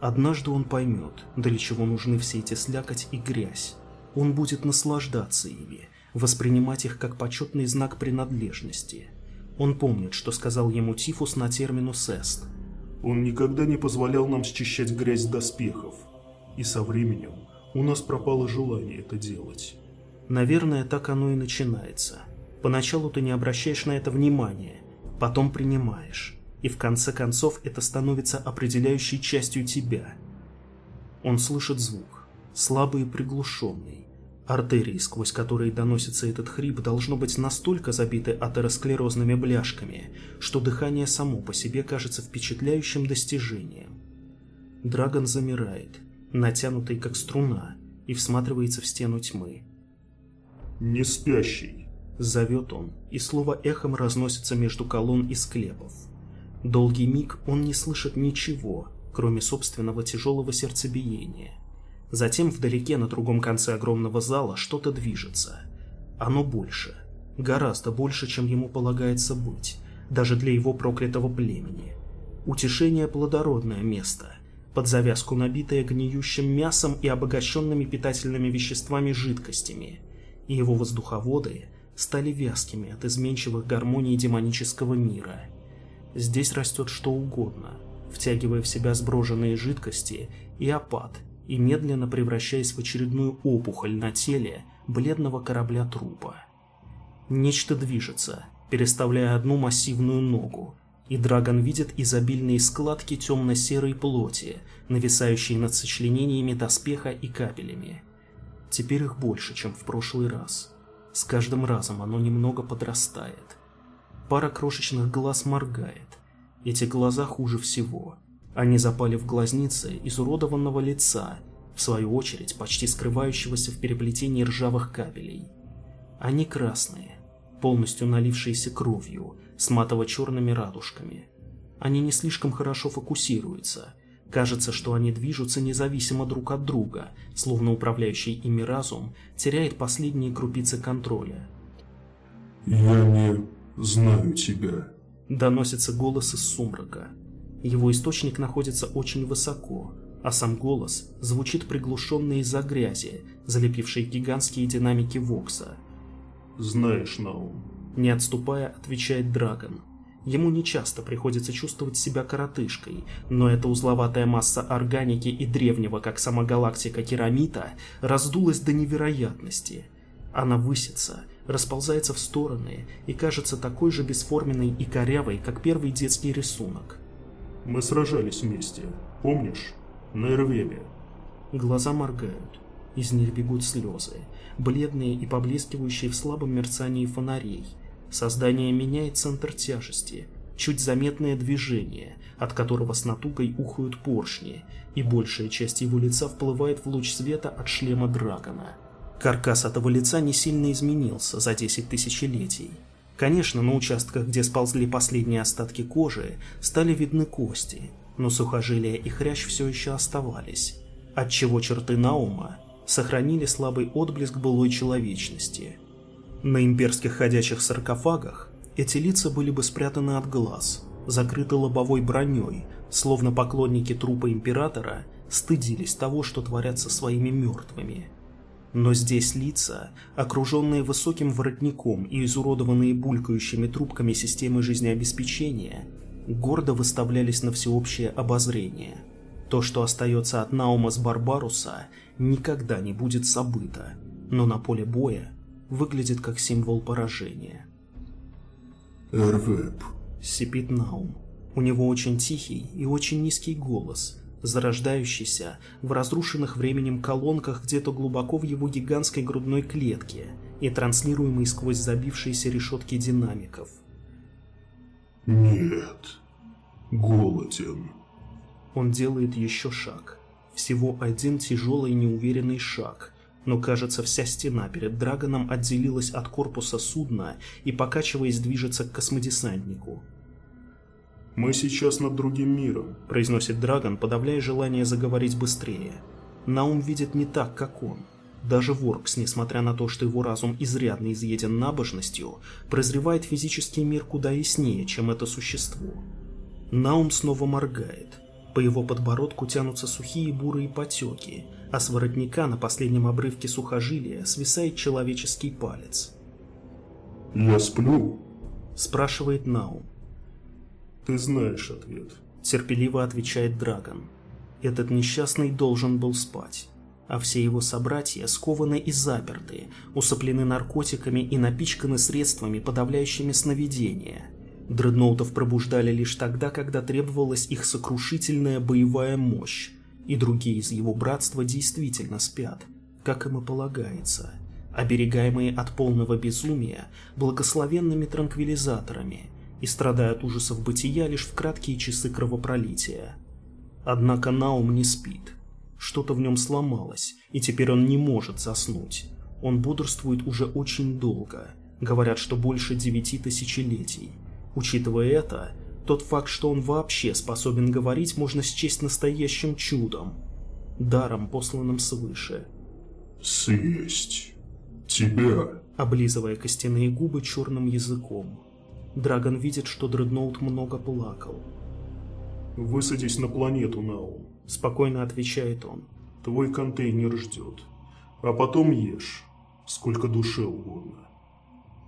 Однажды он поймет, для чего нужны все эти слякоть и грязь. Он будет наслаждаться ими, воспринимать их как почетный знак принадлежности. Он помнит, что сказал ему Тифус на терминус эст. Он никогда не позволял нам счищать грязь доспехов. И со временем у нас пропало желание это делать. Наверное, так оно и начинается. Поначалу ты не обращаешь на это внимания, потом принимаешь и в конце концов это становится определяющей частью тебя. Он слышит звук, слабый и приглушенный. Артерии, сквозь которые доносится этот хрип, должно быть настолько забиты атеросклерозными бляшками, что дыхание само по себе кажется впечатляющим достижением. Драгон замирает, натянутый как струна, и всматривается в стену тьмы. «Не спящий», — зовет он, и слово эхом разносится между колонн и склепов. Долгий миг он не слышит ничего, кроме собственного тяжелого сердцебиения. Затем вдалеке на другом конце огромного зала что-то движется. Оно больше, гораздо больше, чем ему полагается быть, даже для его проклятого племени. Утешение – плодородное место, под завязку набитое гниющим мясом и обогащенными питательными веществами жидкостями, и его воздуховоды стали вязкими от изменчивых гармоний демонического мира – Здесь растет что угодно, втягивая в себя сброженные жидкости и опад, и медленно превращаясь в очередную опухоль на теле бледного корабля трупа. Нечто движется, переставляя одну массивную ногу, и Драгон видит изобильные складки темно-серой плоти, нависающие над сочленениями доспеха и капелями. Теперь их больше, чем в прошлый раз. С каждым разом оно немного подрастает. Пара крошечных глаз моргает. Эти глаза хуже всего. Они запали в глазницы изуродованного лица, в свою очередь почти скрывающегося в переплетении ржавых кабелей. Они красные, полностью налившиеся кровью, с матово-черными радужками. Они не слишком хорошо фокусируются. Кажется, что они движутся независимо друг от друга, словно управляющий ими разум теряет последние крупицы контроля. «Я не знаю тебя», — доносится голос из сумрака. Его источник находится очень высоко, а сам голос звучит приглушенно из-за грязи, залепившей гигантские динамики Вокса. «Знаешь, Наум», — не отступая, отвечает Драгон. Ему нечасто приходится чувствовать себя коротышкой, но эта узловатая масса органики и древнего, как сама галактика керамита, раздулась до невероятности. Она высится, расползается в стороны и кажется такой же бесформенной и корявой, как первый детский рисунок. «Мы сражались вместе, помнишь? На Эрвебе». Глаза моргают, из них бегут слезы, бледные и поблескивающие в слабом мерцании фонарей. Создание меняет центр тяжести, чуть заметное движение, от которого с натугой ухают поршни, и большая часть его лица вплывает в луч света от шлема Драгона. Каркас этого лица не сильно изменился за 10 тысячелетий. Конечно, на участках, где сползли последние остатки кожи, стали видны кости, но сухожилия и хрящ все еще оставались, отчего черты Наума сохранили слабый отблеск былой человечности. На имперских ходячих саркофагах эти лица были бы спрятаны от глаз, закрыты лобовой броней, словно поклонники трупа императора стыдились того, что творят со своими мертвыми – но здесь лица, окруженные высоким воротником и изуродованные булькающими трубками системы жизнеобеспечения, гордо выставлялись на всеобщее обозрение. То, что остается от Наумас Барбаруса, никогда не будет забыто, но на поле боя выглядит как символ поражения. «Эрвеб», — сипит Наум. У него очень тихий и очень низкий голос, зарождающийся в разрушенных временем колонках где-то глубоко в его гигантской грудной клетке и транслируемый сквозь забившиеся решетки динамиков. «Нет, голоден». Он делает еще шаг. Всего один тяжелый неуверенный шаг, но кажется вся стена перед Драгоном отделилась от корпуса судна и, покачиваясь, движется к космодесантнику. «Мы сейчас над другим миром», – произносит Драгон, подавляя желание заговорить быстрее. Наум видит не так, как он. Даже Воркс, несмотря на то, что его разум изрядно изъеден набожностью, прозревает физический мир куда яснее, чем это существо. Наум снова моргает. По его подбородку тянутся сухие бурые потеки, а с воротника на последнем обрывке сухожилия свисает человеческий палец. «Я сплю?» – спрашивает Наум. «Ты знаешь ответ», — терпеливо отвечает Драгон. Этот несчастный должен был спать, а все его собратья скованы и заперты, усыплены наркотиками и напичканы средствами, подавляющими сновидения. Дредноутов пробуждали лишь тогда, когда требовалась их сокрушительная боевая мощь, и другие из его братства действительно спят, как им и полагается, оберегаемые от полного безумия благословенными транквилизаторами – и страдая от ужасов бытия лишь в краткие часы кровопролития. Однако Наум не спит. Что-то в нем сломалось, и теперь он не может заснуть. Он бодрствует уже очень долго. Говорят, что больше девяти тысячелетий. Учитывая это, тот факт, что он вообще способен говорить, можно счесть настоящим чудом. Даром, посланным свыше. «Съесть тебя», облизывая костяные губы черным языком. Драгон видит, что Дредноут много плакал. «Высадись на планету, Наум», — спокойно отвечает он. «Твой контейнер ждет. А потом ешь, сколько душе угодно».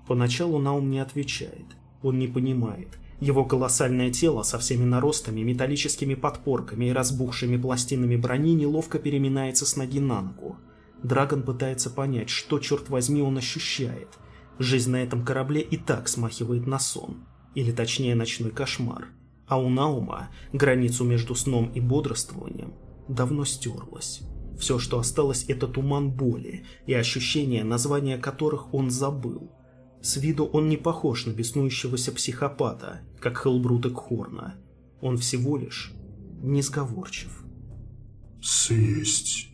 Поначалу Наум не отвечает. Он не понимает. Его колоссальное тело со всеми наростами, металлическими подпорками и разбухшими пластинами брони неловко переминается с ноги на ногу. Драгон пытается понять, что, черт возьми, он ощущает — Жизнь на этом корабле и так смахивает на сон, или точнее ночной кошмар. А у Наума границу между сном и бодрствованием давно стерлась. Все, что осталось, это туман боли и ощущения, названия которых он забыл. С виду он не похож на беснующегося психопата, как Хелбрут Хорна. Он всего лишь несговорчив. «Съесть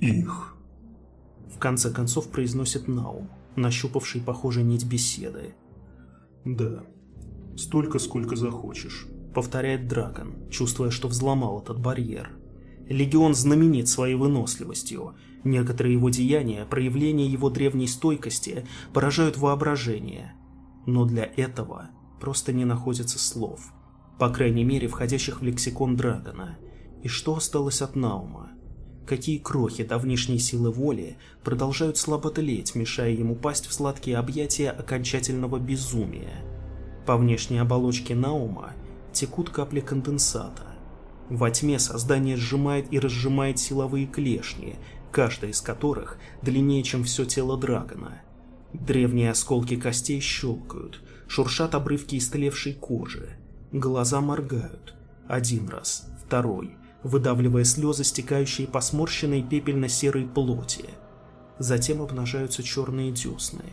их», — в конце концов произносит Наум нащупавший, похоже, нить беседы. «Да, столько, сколько захочешь», — повторяет Дракон, чувствуя, что взломал этот барьер. Легион знаменит своей выносливостью. Некоторые его деяния, проявления его древней стойкости поражают воображение. Но для этого просто не находится слов. По крайней мере, входящих в лексикон Драгона. И что осталось от Наума? Какие крохи давнишней силы воли продолжают слабо тлеть, мешая ему пасть в сладкие объятия окончательного безумия. По внешней оболочке Наума текут капли конденсата. Во тьме создание сжимает и разжимает силовые клешни, каждая из которых длиннее, чем все тело Драгона. Древние осколки костей щелкают, шуршат обрывки истлевшей кожи. Глаза моргают. Один раз, второй — выдавливая слезы, стекающие по сморщенной пепельно-серой плоти. Затем обнажаются черные десны,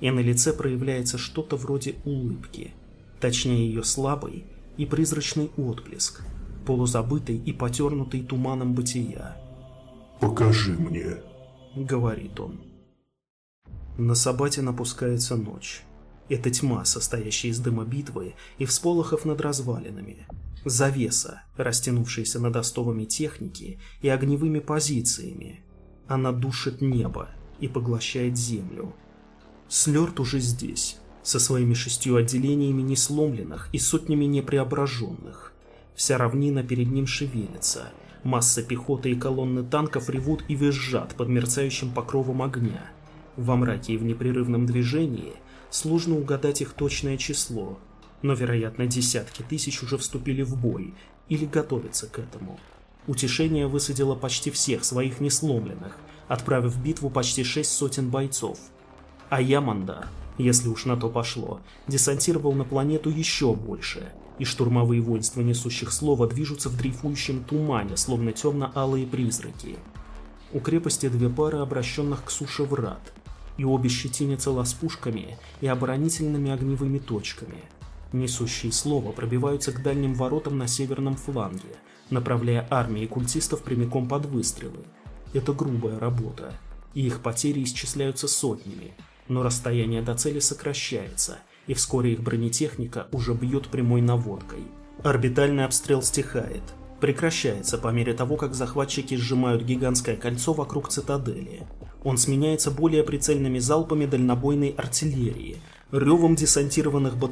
и на лице проявляется что-то вроде улыбки, точнее ее слабый и призрачный отблеск, полузабытый и потернутый туманом бытия. «Покажи мне», — говорит он. На Сабате напускается ночь. Это тьма, состоящая из дыма битвы и всполохов над развалинами. Завеса, растянувшаяся над остовами техники и огневыми позициями. Она душит небо и поглощает землю. Слёрт уже здесь, со своими шестью отделениями несломленных и сотнями непреображенных. Вся равнина перед ним шевелится. Масса пехоты и колонны танков ревут и визжат под мерцающим покровом огня. Во мраке и в непрерывном движении сложно угадать их точное число, но, вероятно, десятки тысяч уже вступили в бой или готовятся к этому. Утешение высадило почти всех своих несломленных, отправив в битву почти шесть сотен бойцов. А Яманда если уж на то пошло, десантировал на планету еще больше, и штурмовые воинства несущих слова движутся в дрейфующем тумане, словно темно-алые призраки. У крепости две пары обращенных к суше врат, и обе щетинятся ласпушками и оборонительными огневыми точками. Несущие слова пробиваются к дальним воротам на северном фланге, направляя армии культистов прямиком под выстрелы. Это грубая работа, и их потери исчисляются сотнями, но расстояние до цели сокращается, и вскоре их бронетехника уже бьет прямой наводкой. Орбитальный обстрел стихает, прекращается по мере того, как захватчики сжимают гигантское кольцо вокруг цитадели. Он сменяется более прицельными залпами дальнобойной артиллерии, ревом десантированных батарей,